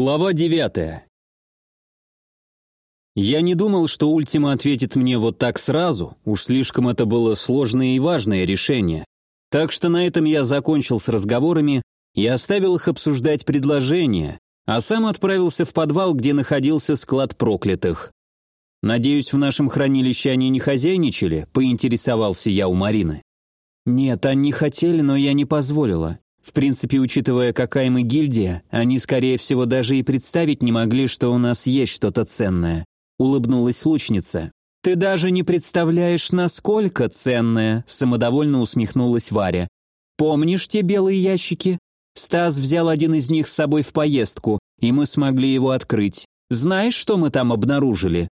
Глава 9. Я не думал, что Ультима ответит мне вот так сразу, уж слишком это было сложное и важное решение. Так что на этом я закончил с разговорами и оставил их обсуждать предложение, а сам отправился в подвал, где находился склад проклятых. «Надеюсь, в нашем хранилище они не хозяйничали?» – поинтересовался я у Марины. «Нет, они хотели, но я не позволила. В принципе, учитывая, какая мы гильдия, они, скорее всего, даже и представить не могли, что у нас есть что-то ценное. Улыбнулась лучница. «Ты даже не представляешь, насколько ценное», самодовольно усмехнулась Варя. «Помнишь те белые ящики? Стас взял один из них с собой в поездку, и мы смогли его открыть. Знаешь, что мы там обнаружили?»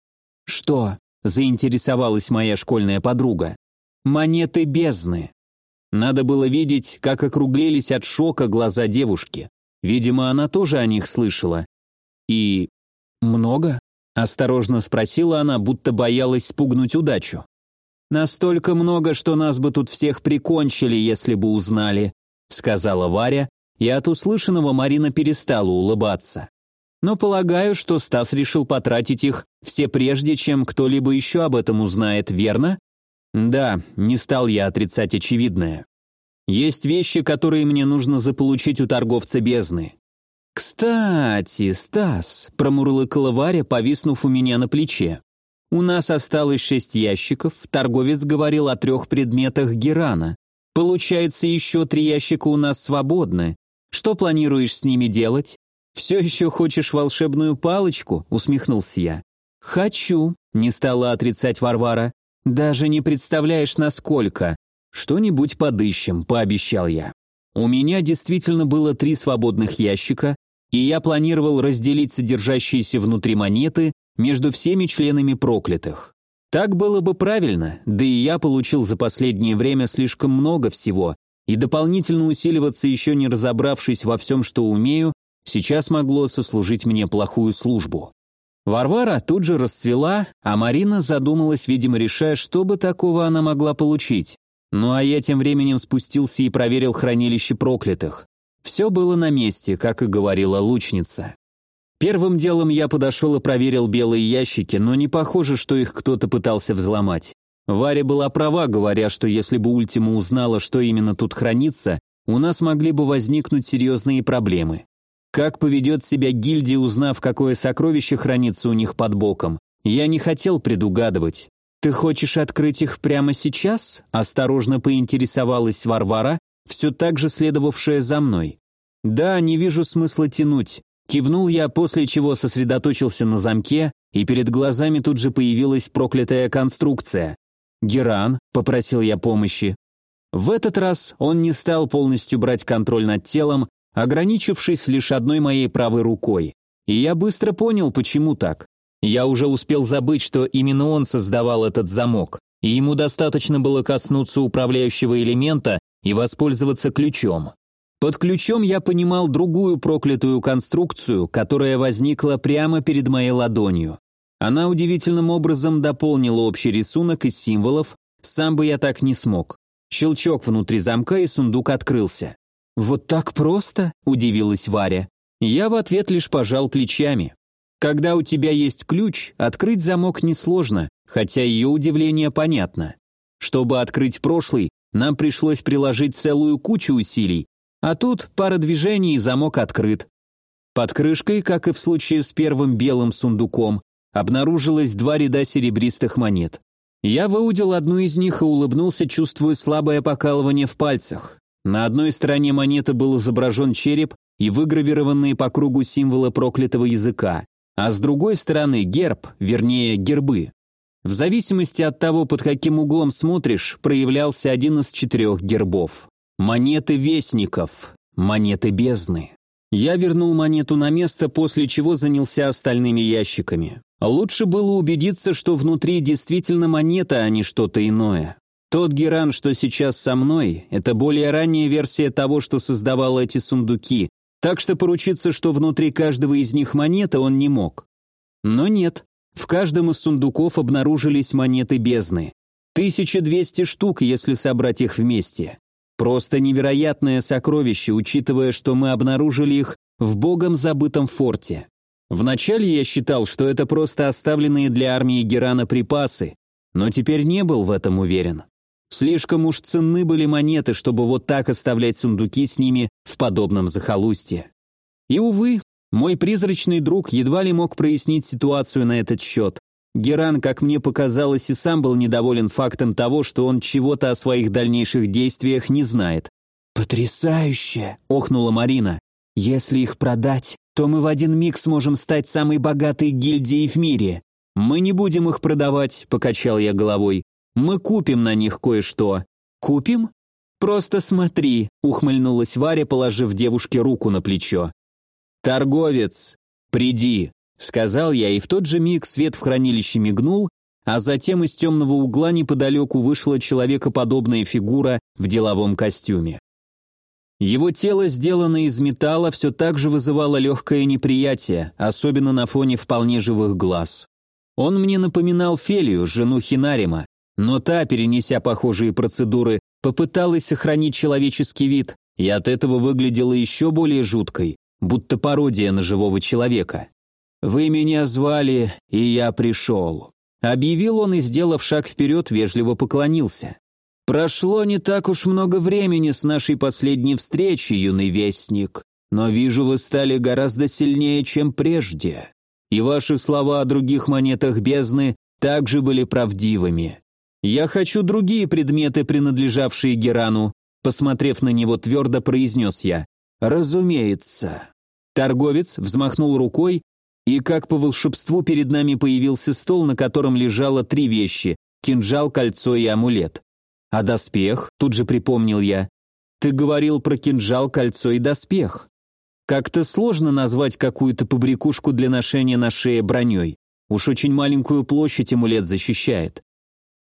«Что?» – заинтересовалась моя школьная подруга. «Монеты бездны. Надо было видеть, как округлились от шока глаза девушки. Видимо, она тоже о них слышала. «И... много?» – осторожно спросила она, будто боялась спугнуть удачу. «Настолько много, что нас бы тут всех прикончили, если бы узнали», – сказала Варя, и от услышанного Марина перестала улыбаться. «Но полагаю, что Стас решил потратить их все прежде, чем кто-либо еще об этом узнает, верно?» Да, не стал я отрицать очевидное. Есть вещи, которые мне нужно заполучить у торговца бездны. «Кстати, Стас», — промурлыкала Варя, повиснув у меня на плече. «У нас осталось шесть ящиков, торговец говорил о трех предметах Герана. Получается, еще три ящика у нас свободны. Что планируешь с ними делать? Все еще хочешь волшебную палочку?» — усмехнулся я. «Хочу», — не стала отрицать Варвара. «Даже не представляешь, насколько. Что-нибудь подыщем», — пообещал я. У меня действительно было три свободных ящика, и я планировал разделить содержащиеся внутри монеты между всеми членами проклятых. Так было бы правильно, да и я получил за последнее время слишком много всего, и дополнительно усиливаться еще не разобравшись во всем, что умею, сейчас могло сослужить мне плохую службу. Варвара тут же расцвела, а Марина задумалась, видимо, решая, что бы такого она могла получить. Ну а я тем временем спустился и проверил хранилище проклятых. Все было на месте, как и говорила лучница. Первым делом я подошел и проверил белые ящики, но не похоже, что их кто-то пытался взломать. Варя была права, говоря, что если бы Ультима узнала, что именно тут хранится, у нас могли бы возникнуть серьезные проблемы. Как поведет себя гильдия, узнав, какое сокровище хранится у них под боком, я не хотел предугадывать. «Ты хочешь открыть их прямо сейчас?» – осторожно поинтересовалась Варвара, все так же следовавшая за мной. «Да, не вижу смысла тянуть», – кивнул я, после чего сосредоточился на замке, и перед глазами тут же появилась проклятая конструкция. «Геран», – попросил я помощи. В этот раз он не стал полностью брать контроль над телом, ограничившись лишь одной моей правой рукой. И я быстро понял, почему так. Я уже успел забыть, что именно он создавал этот замок, и ему достаточно было коснуться управляющего элемента и воспользоваться ключом. Под ключом я понимал другую проклятую конструкцию, которая возникла прямо перед моей ладонью. Она удивительным образом дополнила общий рисунок из символов, сам бы я так не смог. Щелчок внутри замка, и сундук открылся. «Вот так просто?» – удивилась Варя. Я в ответ лишь пожал плечами. Когда у тебя есть ключ, открыть замок несложно, хотя ее удивление понятно. Чтобы открыть прошлый, нам пришлось приложить целую кучу усилий, а тут пара движений и замок открыт. Под крышкой, как и в случае с первым белым сундуком, обнаружилось два ряда серебристых монет. Я выудил одну из них и улыбнулся, чувствуя слабое покалывание в пальцах. На одной стороне монеты был изображен череп и выгравированные по кругу символы проклятого языка, а с другой стороны герб, вернее гербы. В зависимости от того, под каким углом смотришь, проявлялся один из четырех гербов. Монеты вестников, монеты бездны. Я вернул монету на место, после чего занялся остальными ящиками. Лучше было убедиться, что внутри действительно монета, а не что-то иное. Тот Геран, что сейчас со мной, это более ранняя версия того, что создавал эти сундуки, так что поручиться, что внутри каждого из них монета, он не мог. Но нет, в каждом из сундуков обнаружились монеты бездны. 1200 штук, если собрать их вместе. Просто невероятное сокровище, учитывая, что мы обнаружили их в богом забытом форте. Вначале я считал, что это просто оставленные для армии Герана припасы, но теперь не был в этом уверен. Слишком уж ценны были монеты, чтобы вот так оставлять сундуки с ними в подобном захолустье. И, увы, мой призрачный друг едва ли мог прояснить ситуацию на этот счет. Геран, как мне показалось, и сам был недоволен фактом того, что он чего-то о своих дальнейших действиях не знает. «Потрясающе!» – охнула Марина. «Если их продать, то мы в один миг сможем стать самой богатой гильдией в мире. Мы не будем их продавать», – покачал я головой. «Мы купим на них кое-что». «Купим?» «Просто смотри», – ухмыльнулась Варя, положив девушке руку на плечо. «Торговец, приди», — сказал я, и в тот же миг свет в хранилище мигнул, а затем из темного угла неподалеку вышла человекоподобная фигура в деловом костюме. Его тело, сделанное из металла, все так же вызывало легкое неприятие, особенно на фоне вполне живых глаз. Он мне напоминал Фелию, жену Хинарима, но та, перенеся похожие процедуры, попыталась сохранить человеческий вид, и от этого выглядела еще более жуткой будто пародия на живого человека. «Вы меня звали, и я пришел», — объявил он и, сделав шаг вперед, вежливо поклонился. «Прошло не так уж много времени с нашей последней встречи, юный вестник, но вижу, вы стали гораздо сильнее, чем прежде, и ваши слова о других монетах бездны также были правдивыми. Я хочу другие предметы, принадлежавшие Герану», посмотрев на него твердо, произнес я. «Разумеется». Торговец взмахнул рукой, и как по волшебству перед нами появился стол, на котором лежало три вещи – кинжал, кольцо и амулет. А доспех, тут же припомнил я. Ты говорил про кинжал, кольцо и доспех. Как-то сложно назвать какую-то побрякушку для ношения на шее броней. Уж очень маленькую площадь амулет защищает.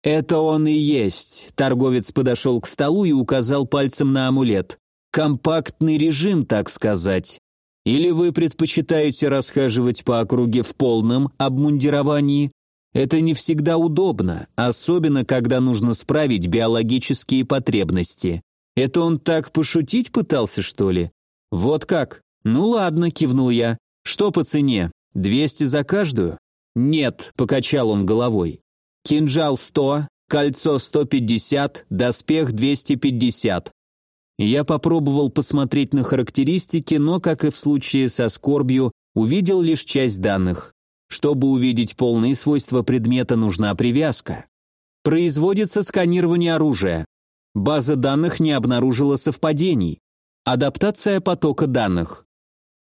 «Это он и есть», – торговец подошел к столу и указал пальцем на амулет. «Компактный режим, так сказать. Или вы предпочитаете расхаживать по округе в полном обмундировании? Это не всегда удобно, особенно когда нужно справить биологические потребности. Это он так пошутить пытался, что ли? Вот как? Ну ладно, кивнул я. Что по цене? 200 за каждую? Нет, покачал он головой. Кинжал 100, кольцо 150, доспех 250. Я попробовал посмотреть на характеристики, но, как и в случае со скорбью, увидел лишь часть данных. Чтобы увидеть полные свойства предмета, нужна привязка. Производится сканирование оружия. База данных не обнаружила совпадений. Адаптация потока данных.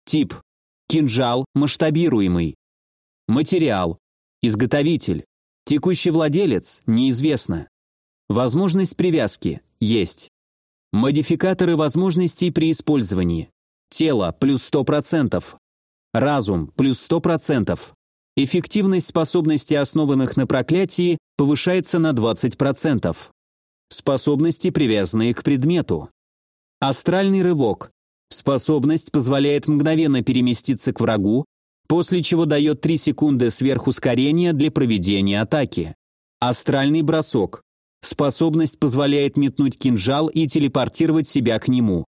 Тип. Кинжал, масштабируемый. Материал. Изготовитель. Текущий владелец, неизвестно. Возможность привязки, есть. Модификаторы возможностей при использовании. Тело плюс 100%. Разум плюс 100%. Эффективность способностей, основанных на проклятии, повышается на 20%. Способности, привязанные к предмету. Астральный рывок. Способность позволяет мгновенно переместиться к врагу, после чего дает 3 секунды сверхускорения для проведения атаки. Астральный бросок. Способность позволяет метнуть кинжал и телепортировать себя к нему.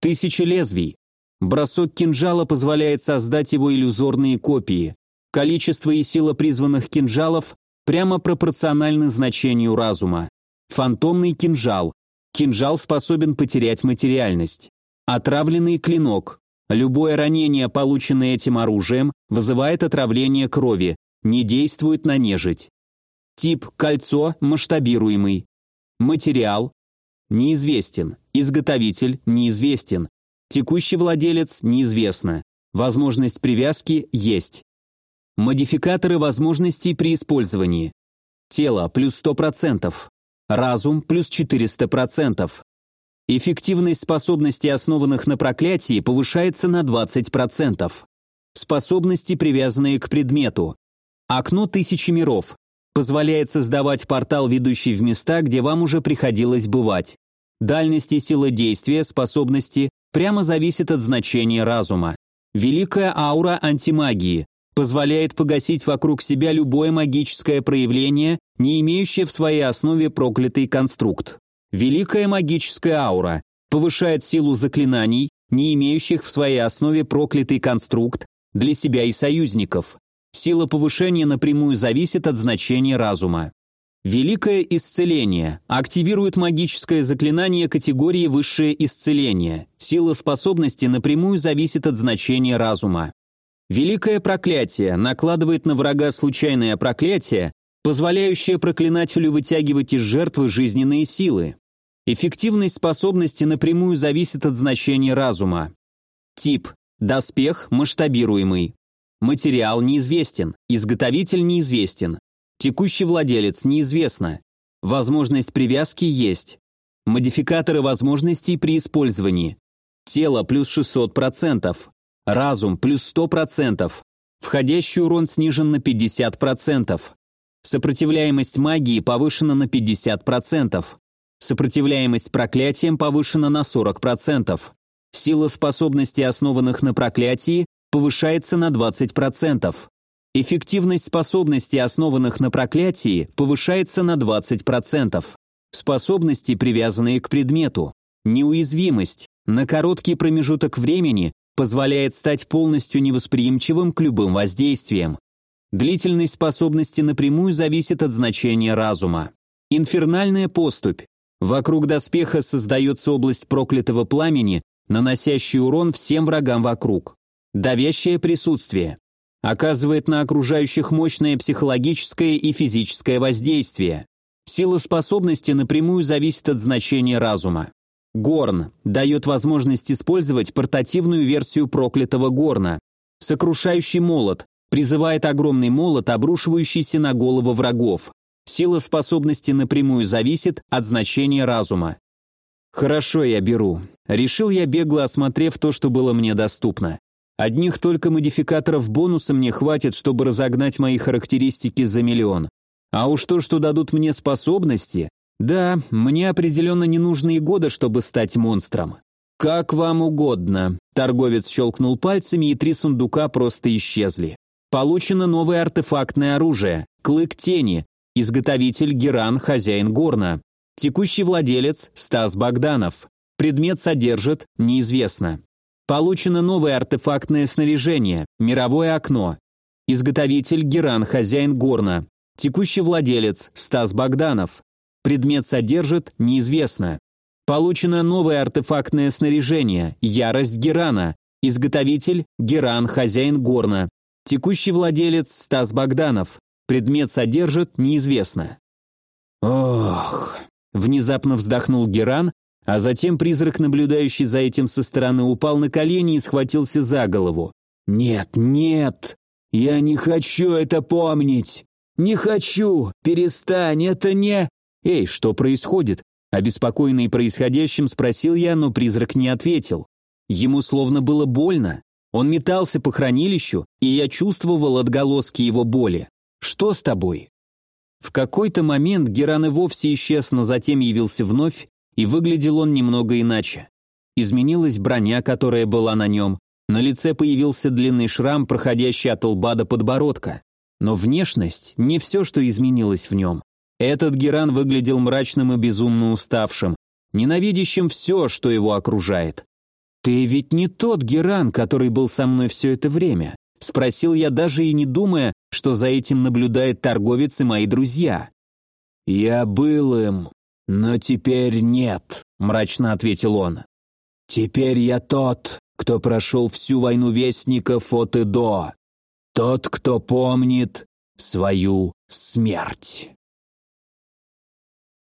Тысяча лезвий. Бросок кинжала позволяет создать его иллюзорные копии. Количество и сила призванных кинжалов прямо пропорциональны значению разума. Фантомный кинжал. Кинжал способен потерять материальность. Отравленный клинок. Любое ранение, полученное этим оружием, вызывает отравление крови, не действует на нежить. Тип – кольцо, масштабируемый. Материал – неизвестен. Изготовитель – неизвестен. Текущий владелец – неизвестно. Возможность привязки – есть. Модификаторы возможностей при использовании. Тело – плюс 100%. Разум – плюс 400%. Эффективность способностей, основанных на проклятии, повышается на 20%. Способности, привязанные к предмету. Окно тысячи миров позволяет создавать портал, ведущий в места, где вам уже приходилось бывать. Дальность и сила действия, способности прямо зависит от значения разума. Великая аура антимагии позволяет погасить вокруг себя любое магическое проявление, не имеющее в своей основе проклятый конструкт. Великая магическая аура повышает силу заклинаний, не имеющих в своей основе проклятый конструкт для себя и союзников. Сила повышения напрямую зависит от значения разума. Великое исцеление активирует магическое заклинание категории высшее исцеление. Сила способности напрямую зависит от значения разума. Великое проклятие накладывает на врага случайное проклятие, позволяющее проклинателю вытягивать из жертвы жизненные силы. Эффективность способности напрямую зависит от значения разума. Тип – доспех масштабируемый. Материал неизвестен, изготовитель неизвестен, Текущий владелец неизвестно. Возможность привязки есть. Модификаторы возможностей при использовании. Тело плюс 600%. Разум плюс 100%. Входящий урон снижен на 50%. Сопротивляемость магии повышена на 50%. Сопротивляемость проклятиям повышена на 40%. Сила способностей, основанных на проклятии, повышается на 20%. Эффективность способностей, основанных на проклятии, повышается на 20%. Способности, привязанные к предмету. Неуязвимость на короткий промежуток времени позволяет стать полностью невосприимчивым к любым воздействиям. Длительность способности напрямую зависит от значения разума. Инфернальная поступь. Вокруг доспеха создается область проклятого пламени, наносящая урон всем врагам вокруг. Давящее присутствие оказывает на окружающих мощное психологическое и физическое воздействие. Сила способности напрямую зависит от значения разума. Горн дает возможность использовать портативную версию проклятого горна. Сокрушающий молот призывает огромный молот, обрушивающийся на голову врагов. Сила способности напрямую зависит от значения разума. Хорошо, я беру. Решил я бегло осмотрев то, что было мне доступно. Одних только модификаторов бонуса мне хватит, чтобы разогнать мои характеристики за миллион. А уж то, что дадут мне способности, да, мне определенно не нужны годы, чтобы стать монстром. Как вам угодно. Торговец щелкнул пальцами, и три сундука просто исчезли. Получено новое артефактное оружие. Клык тени. Изготовитель Геран, хозяин Горна. Текущий владелец Стас Богданов. Предмет содержит неизвестно. Получено новое артефактное снаряжение, мировое окно. Изготовитель Геран, хозяин Горна. Текущий владелец Стас Богданов. Предмет содержит неизвестно. Получено новое артефактное снаряжение, ярость Герана. Изготовитель Геран, хозяин Горна. Текущий владелец Стас Богданов. Предмет содержит неизвестно. Ох, внезапно вздохнул Геран, а затем призрак, наблюдающий за этим со стороны, упал на колени и схватился за голову. «Нет, нет! Я не хочу это помнить! Не хочу! Перестань, это не...» «Эй, что происходит?» Обеспокоенный происходящим спросил я, но призрак не ответил. Ему словно было больно. Он метался по хранилищу, и я чувствовал отголоски его боли. «Что с тобой?» В какой-то момент Геран и вовсе исчез, но затем явился вновь и выглядел он немного иначе. Изменилась броня, которая была на нем, на лице появился длинный шрам, проходящий от лба до подбородка. Но внешность – не все, что изменилось в нем. Этот Геран выглядел мрачным и безумно уставшим, ненавидящим все, что его окружает. «Ты ведь не тот Геран, который был со мной все это время?» – спросил я, даже и не думая, что за этим наблюдает торговец и мои друзья. «Я был им», «Но теперь нет», — мрачно ответил он. «Теперь я тот, кто прошел всю войну вестников от и до. Тот, кто помнит свою смерть».